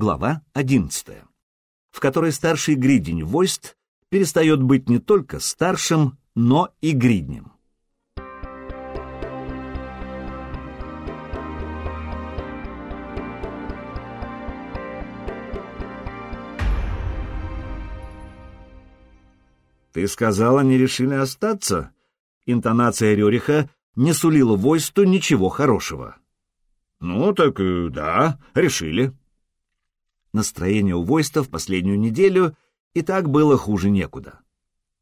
глава 11, в которой старший гридень Войст перестает быть не только старшим, но и гриднем. «Ты сказал, они решили остаться?» Интонация Рюриха не сулила Войсту ничего хорошего. «Ну, так да, решили». Настроение у Войста в последнюю неделю и так было хуже некуда.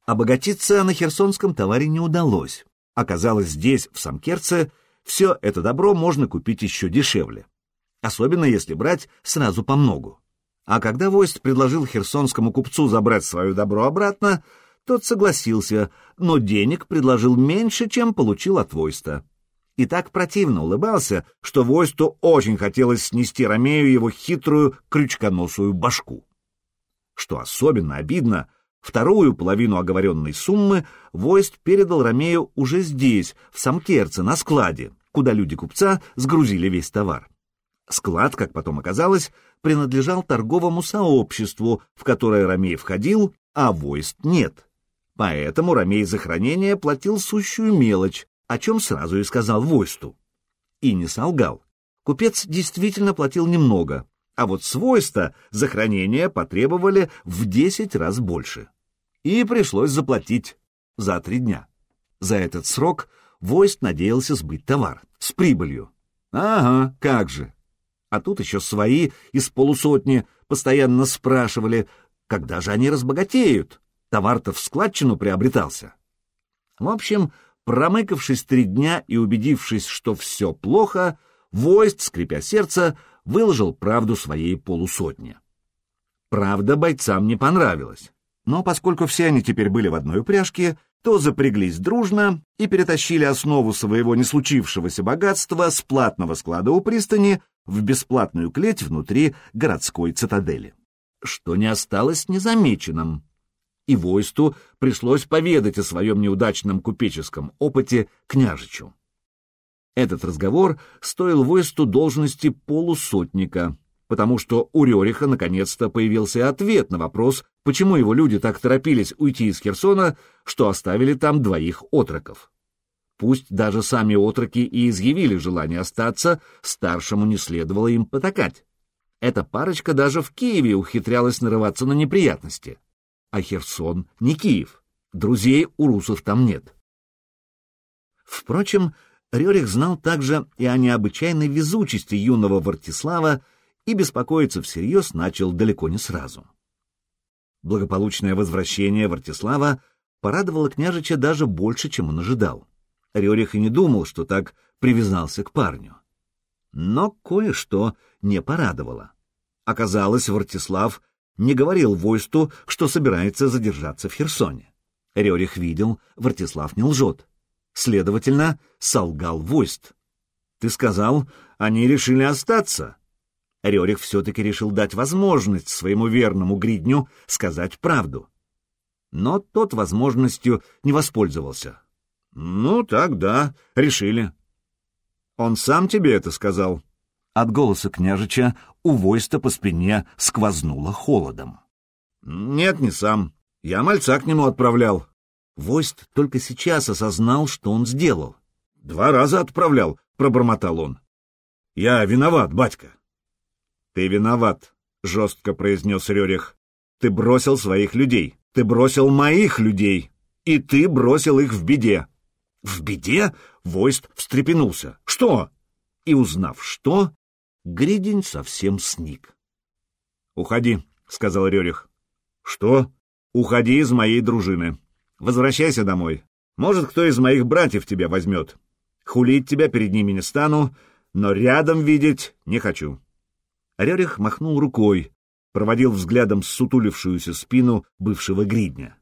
Обогатиться на херсонском товаре не удалось. Оказалось, здесь, в Самкерце, все это добро можно купить еще дешевле. Особенно если брать сразу по многу. А когда Войст предложил херсонскому купцу забрать свое добро обратно, тот согласился, но денег предложил меньше, чем получил от Войста. И так противно улыбался, что Войсту очень хотелось снести Ромею его хитрую крючконосую башку. Что особенно обидно, вторую половину оговоренной суммы Войст передал Ромею уже здесь, в Самкерце, на складе, куда люди купца сгрузили весь товар. Склад, как потом оказалось, принадлежал торговому сообществу, в которое Ромей входил, а Войст нет. Поэтому Ромей за хранение платил сущую мелочь, о чем сразу и сказал Войсту. И не солгал. Купец действительно платил немного, а вот свойства за хранение потребовали в десять раз больше. И пришлось заплатить за три дня. За этот срок Войст надеялся сбыть товар с прибылью. Ага, как же. А тут еще свои из полусотни постоянно спрашивали, когда же они разбогатеют. Товар-то в складчину приобретался. В общем, промыкавшись три дня и убедившись, что все плохо, Войст, скрипя сердце, выложил правду своей полусотни. Правда бойцам не понравилась, но поскольку все они теперь были в одной упряжке, то запряглись дружно и перетащили основу своего не случившегося богатства с платного склада у пристани в бесплатную клеть внутри городской цитадели, что не осталось незамеченным и войсту пришлось поведать о своем неудачном купеческом опыте княжичу. Этот разговор стоил войсту должности полусотника, потому что у Рериха наконец-то появился ответ на вопрос, почему его люди так торопились уйти из Херсона, что оставили там двоих отроков. Пусть даже сами отроки и изъявили желание остаться, старшему не следовало им потакать. Эта парочка даже в Киеве ухитрялась нарываться на неприятности а Херсон — не Киев. Друзей у русов там нет. Впрочем, Рерих знал также и о необычайной везучести юного Вартислава и беспокоиться всерьез начал далеко не сразу. Благополучное возвращение Вартислава порадовало княжича даже больше, чем он ожидал. Рерих и не думал, что так привязался к парню. Но кое-что не порадовало. Оказалось, Вартислав не говорил войсту, что собирается задержаться в Херсоне. Рерих видел, Вартислав не лжет. Следовательно, солгал войст. Ты сказал, они решили остаться. Рерих все-таки решил дать возможность своему верному гридню сказать правду. Но тот возможностью не воспользовался. Ну, так да, решили. Он сам тебе это сказал? От голоса княжича у войста по спине сквознуло холодом. «Нет, не сам. Я мальца к нему отправлял». Войст только сейчас осознал, что он сделал. «Два раза отправлял», — пробормотал он. «Я виноват, батька». «Ты виноват», — жестко произнес Рерих. «Ты бросил своих людей. Ты бросил моих людей. И ты бросил их в беде». «В беде?» — Войст встрепенулся. «Что?» И, узнав что, Гридень совсем сник. «Уходи», — сказал Рерих. «Что? Уходи из моей дружины. Возвращайся домой. Может, кто из моих братьев тебя возьмет. Хулить тебя перед ними не стану, но рядом видеть не хочу». Рерих махнул рукой, проводил взглядом сутулившуюся спину бывшего гридня.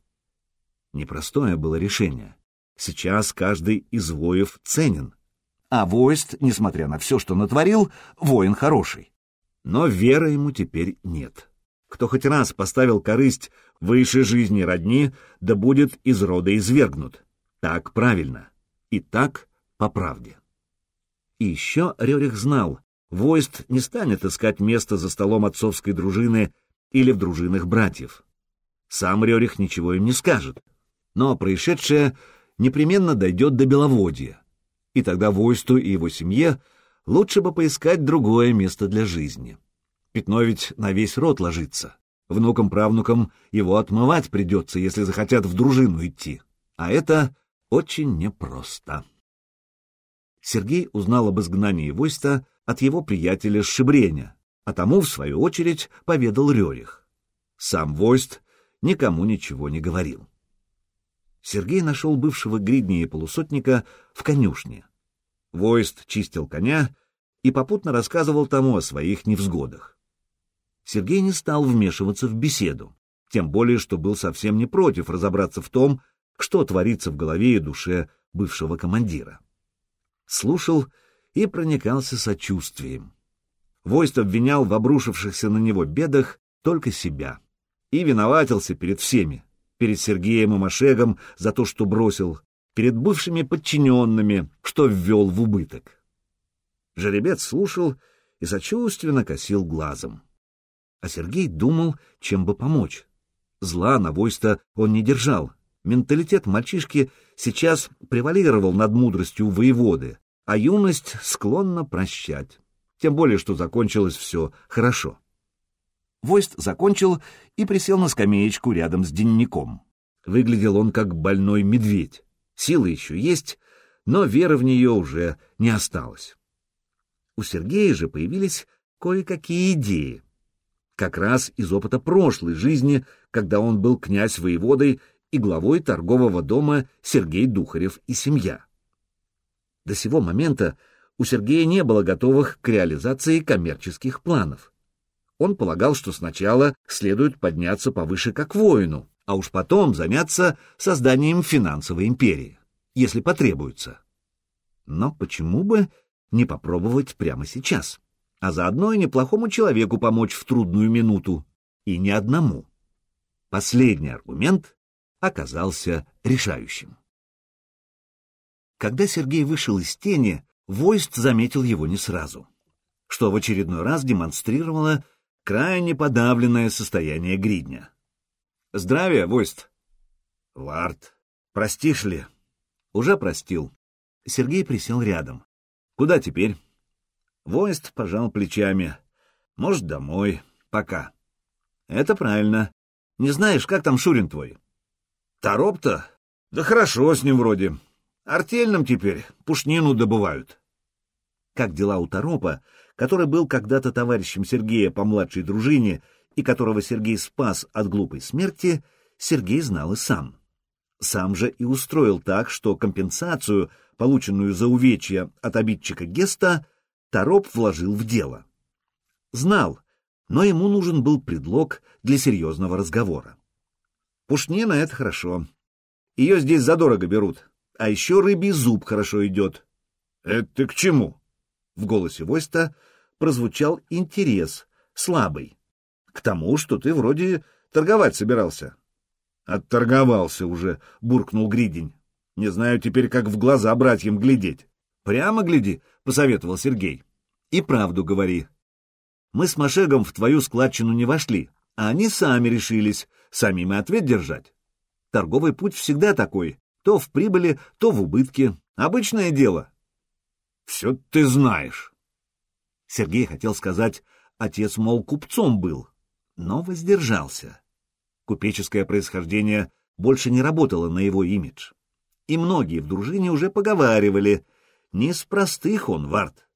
Непростое было решение. Сейчас каждый из воев ценен. А войст, несмотря на все, что натворил, воин хороший. Но веры ему теперь нет. Кто хоть раз поставил корысть выше жизни родни, да будет из рода извергнут. Так правильно. И так по правде. И еще Рерих знал, Войст не станет искать место за столом отцовской дружины или в дружинах братьев. Сам Рерих ничего им не скажет, но происшедшее непременно дойдет до Беловодья, и тогда Войсту и его семье лучше бы поискать другое место для жизни. Пятно ведь на весь род ложится. Внукам-правнукам его отмывать придется, если захотят в дружину идти. А это очень непросто. Сергей узнал об изгнании Войста от его приятеля Шибреня, а тому, в свою очередь, поведал Рерих. Сам Войст никому ничего не говорил. Сергей нашел бывшего гридня и полусотника в конюшне. Войст чистил коня и попутно рассказывал тому о своих невзгодах. Сергей не стал вмешиваться в беседу, тем более, что был совсем не против разобраться в том, что творится в голове и душе бывшего командира. Слушал и проникался сочувствием. Войст обвинял в обрушившихся на него бедах только себя и виноватился перед всеми, перед Сергеем и Машегом за то, что бросил, перед бывшими подчиненными, что ввел в убыток. Жеребец слушал и сочувственно косил глазом. А Сергей думал, чем бы помочь. Зла на войста он не держал. Менталитет мальчишки сейчас превалировал над мудростью воеводы, а юность склонна прощать. Тем более, что закончилось все хорошо. Войст закончил и присел на скамеечку рядом с денником. Выглядел он как больной медведь. Силы еще есть, но веры в нее уже не осталось. У Сергея же появились кое-какие идеи. Как раз из опыта прошлой жизни, когда он был князь-воеводой и главой торгового дома Сергей Духарев и семья. До сего момента у Сергея не было готовых к реализации коммерческих планов. Он полагал, что сначала следует подняться повыше как воину, а уж потом заняться созданием финансовой империи, если потребуется. Но почему бы не попробовать прямо сейчас, а заодно и неплохому человеку помочь в трудную минуту, и не одному? Последний аргумент оказался решающим. Когда Сергей вышел из тени, Войст заметил его не сразу, что в очередной раз демонстрировало крайне подавленное состояние гридня. «Здравия, Войст!» «Вард, простишь ли?» «Уже простил». Сергей присел рядом. «Куда теперь?» Войст пожал плечами. «Может, домой. Пока». «Это правильно. Не знаешь, как там Шурин твой?» «Тороп-то? Да хорошо с ним вроде. Артельным теперь пушнину добывают». Как дела у Торопа, который был когда-то товарищем Сергея по младшей дружине и которого Сергей спас от глупой смерти, Сергей знал и сам. Сам же и устроил так, что компенсацию, полученную за увечья от обидчика Геста, Тороп вложил в дело. Знал, но ему нужен был предлог для серьезного разговора. Пушнина — это хорошо. Ее здесь задорого берут, а еще рыбий зуб хорошо идет. — Это к чему? В голосе Войста прозвучал интерес, слабый. К тому, что ты вроде торговать собирался. Отторговался уже, буркнул Гридень. Не знаю теперь, как в глаза братьям глядеть. Прямо гляди, посоветовал Сергей. И правду говори. Мы с Машегом в твою складчину не вошли, а они сами решились, самим и ответ держать. Торговый путь всегда такой, то в прибыли, то в убытке. Обычное дело. Все ты знаешь. Сергей хотел сказать, отец, мол, купцом был, но воздержался. Купеческое происхождение больше не работало на его имидж. И многие в дружине уже поговаривали, не из простых он, Варт.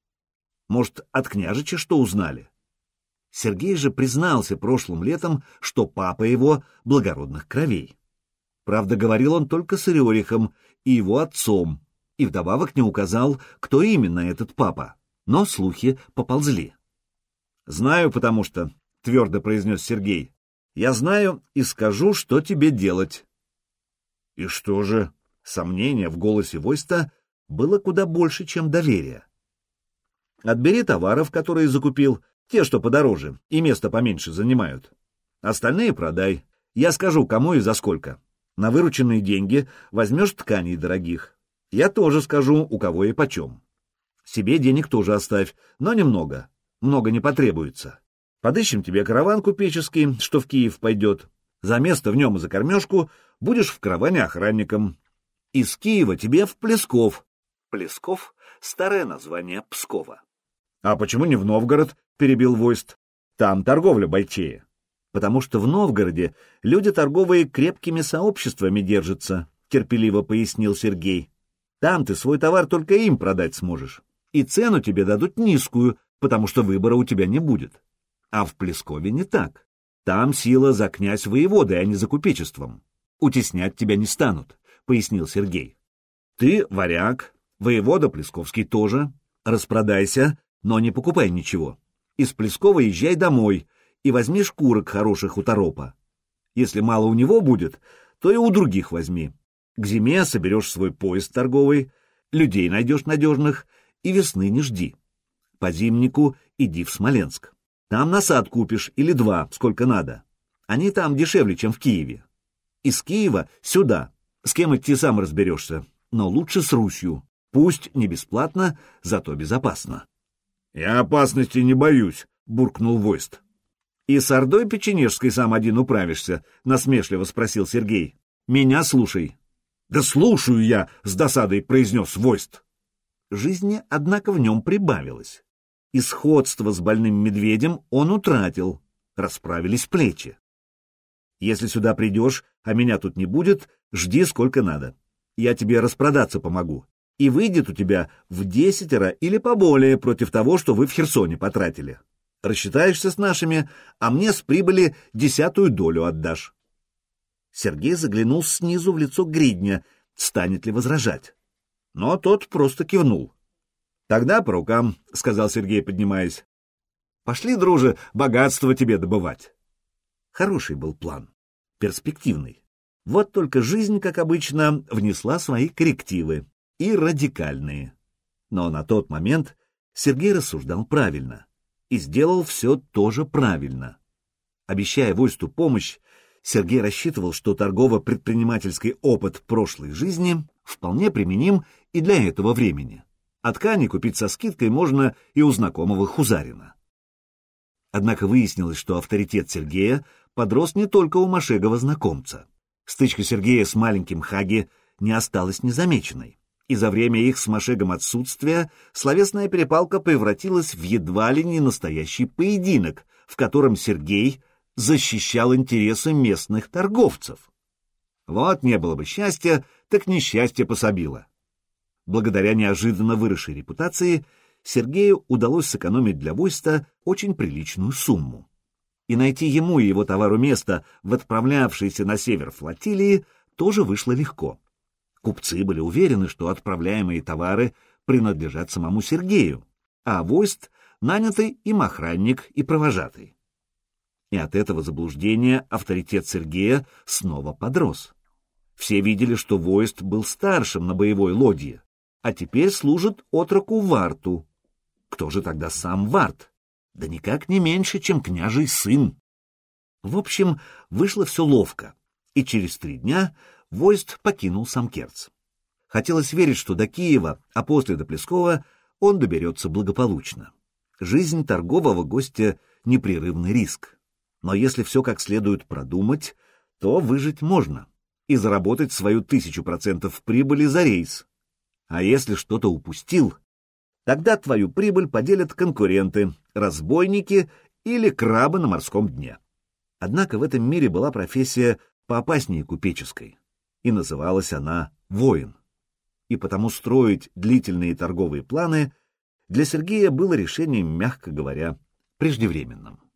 Может, от княжича что узнали? Сергей же признался прошлым летом, что папа его благородных кровей. Правда, говорил он только с Рерихом и его отцом, и вдобавок не указал, кто именно этот папа но слухи поползли. «Знаю, потому что», — твердо произнес Сергей, — «я знаю и скажу, что тебе делать». «И что же?» Сомнение в голосе Войста было куда больше, чем доверие. «Отбери товаров, которые закупил, те, что подороже, и место поменьше занимают. Остальные продай. Я скажу, кому и за сколько. На вырученные деньги возьмешь тканей дорогих. Я тоже скажу, у кого и почем. Себе денег тоже оставь, но немного. Много не потребуется. Подыщем тебе караван купеческий, что в Киев пойдет. За место в нем и за кормежку будешь в караване охранником. Из Киева тебе в Плесков. Плесков — старое название Пскова. — А почему не в Новгород? — перебил Войст. — Там торговля бойчее. — Потому что в Новгороде люди торговые крепкими сообществами держатся, — терпеливо пояснил Сергей. — Там ты свой товар только им продать сможешь. И цену тебе дадут низкую, потому что выбора у тебя не будет. А в Плескове не так. Там сила за князь воеводы, а не за купечеством. Утеснять тебя не станут, — пояснил Сергей. Ты варяг, воевода Плесковский тоже. Распродайся, но не покупай ничего. Из Плескова езжай домой и возьми шкурок хороших у торопа. Если мало у него будет, то и у других возьми. К зиме соберешь свой поезд торговый, людей найдешь надежных, и весны не жди. По зимнику иди в Смоленск. Там насад купишь или два, сколько надо. Они там дешевле, чем в Киеве. Из Киева сюда. С кем идти сам разберешься, но лучше с Русью. Пусть не бесплатно, зато безопасно. — Я опасности не боюсь, — буркнул Войст. — И с Ордой Печенежской сам один управишься? — насмешливо спросил Сергей. — Меня слушай. — Да слушаю я, — с досадой произнес Войст. Жизни, однако, в нем прибавилось и сходство с больным медведем он утратил, расправились плечи. Если сюда придешь, а меня тут не будет, жди сколько надо. Я тебе распродаться помогу. И выйдет у тебя в десятеро или поболее против того, что вы в Херсоне потратили. Рассчитаешься с нашими, а мне с прибыли десятую долю отдашь. Сергей заглянул снизу в лицо Гридня, станет ли возражать. Но тот просто кивнул. Тогда по рукам, — сказал Сергей, поднимаясь. Пошли, друже, богатство тебе добывать. Хороший был план, перспективный. Вот только жизнь, как обычно, внесла свои коррективы, и радикальные. Но на тот момент Сергей рассуждал правильно и сделал все тоже правильно. Обещая войсту помощь, Сергей рассчитывал, что торгово-предпринимательский опыт прошлой жизни вполне применим и для этого времени а ткани купить со скидкой можно и у знакомого Хузарина. Однако выяснилось, что авторитет Сергея подрос не только у Машегова знакомца. Стычка Сергея с маленьким Хаги не осталась незамеченной, и за время их с Машегом отсутствия словесная перепалка превратилась в едва ли не настоящий поединок, в котором Сергей защищал интересы местных торговцев. Вот не было бы счастья, так несчастье пособило. Благодаря неожиданно выросшей репутации Сергею удалось сэкономить для Войста очень приличную сумму. И найти ему и его товару место в отправлявшейся на север флотилии тоже вышло легко. Купцы были уверены, что отправляемые товары принадлежат самому Сергею, а Войст нанятый им охранник и провожатый. И от этого заблуждения авторитет Сергея снова подрос. Все видели, что Войст был старшим на боевой лодье, а теперь служит отроку Варту. Кто же тогда сам Варт? Да никак не меньше, чем княжий сын. В общем, вышло все ловко, и через три дня Войст покинул Самкерц. Хотелось верить, что до Киева, а после до Плескова он доберется благополучно. Жизнь торгового гостя — непрерывный риск. Но если все как следует продумать, то выжить можно и заработать свою тысячу процентов прибыли за рейс. А если что-то упустил, тогда твою прибыль поделят конкуренты, разбойники или крабы на морском дне. Однако в этом мире была профессия поопаснее купеческой, и называлась она «воин». И потому строить длительные торговые планы для Сергея было решением, мягко говоря, преждевременным.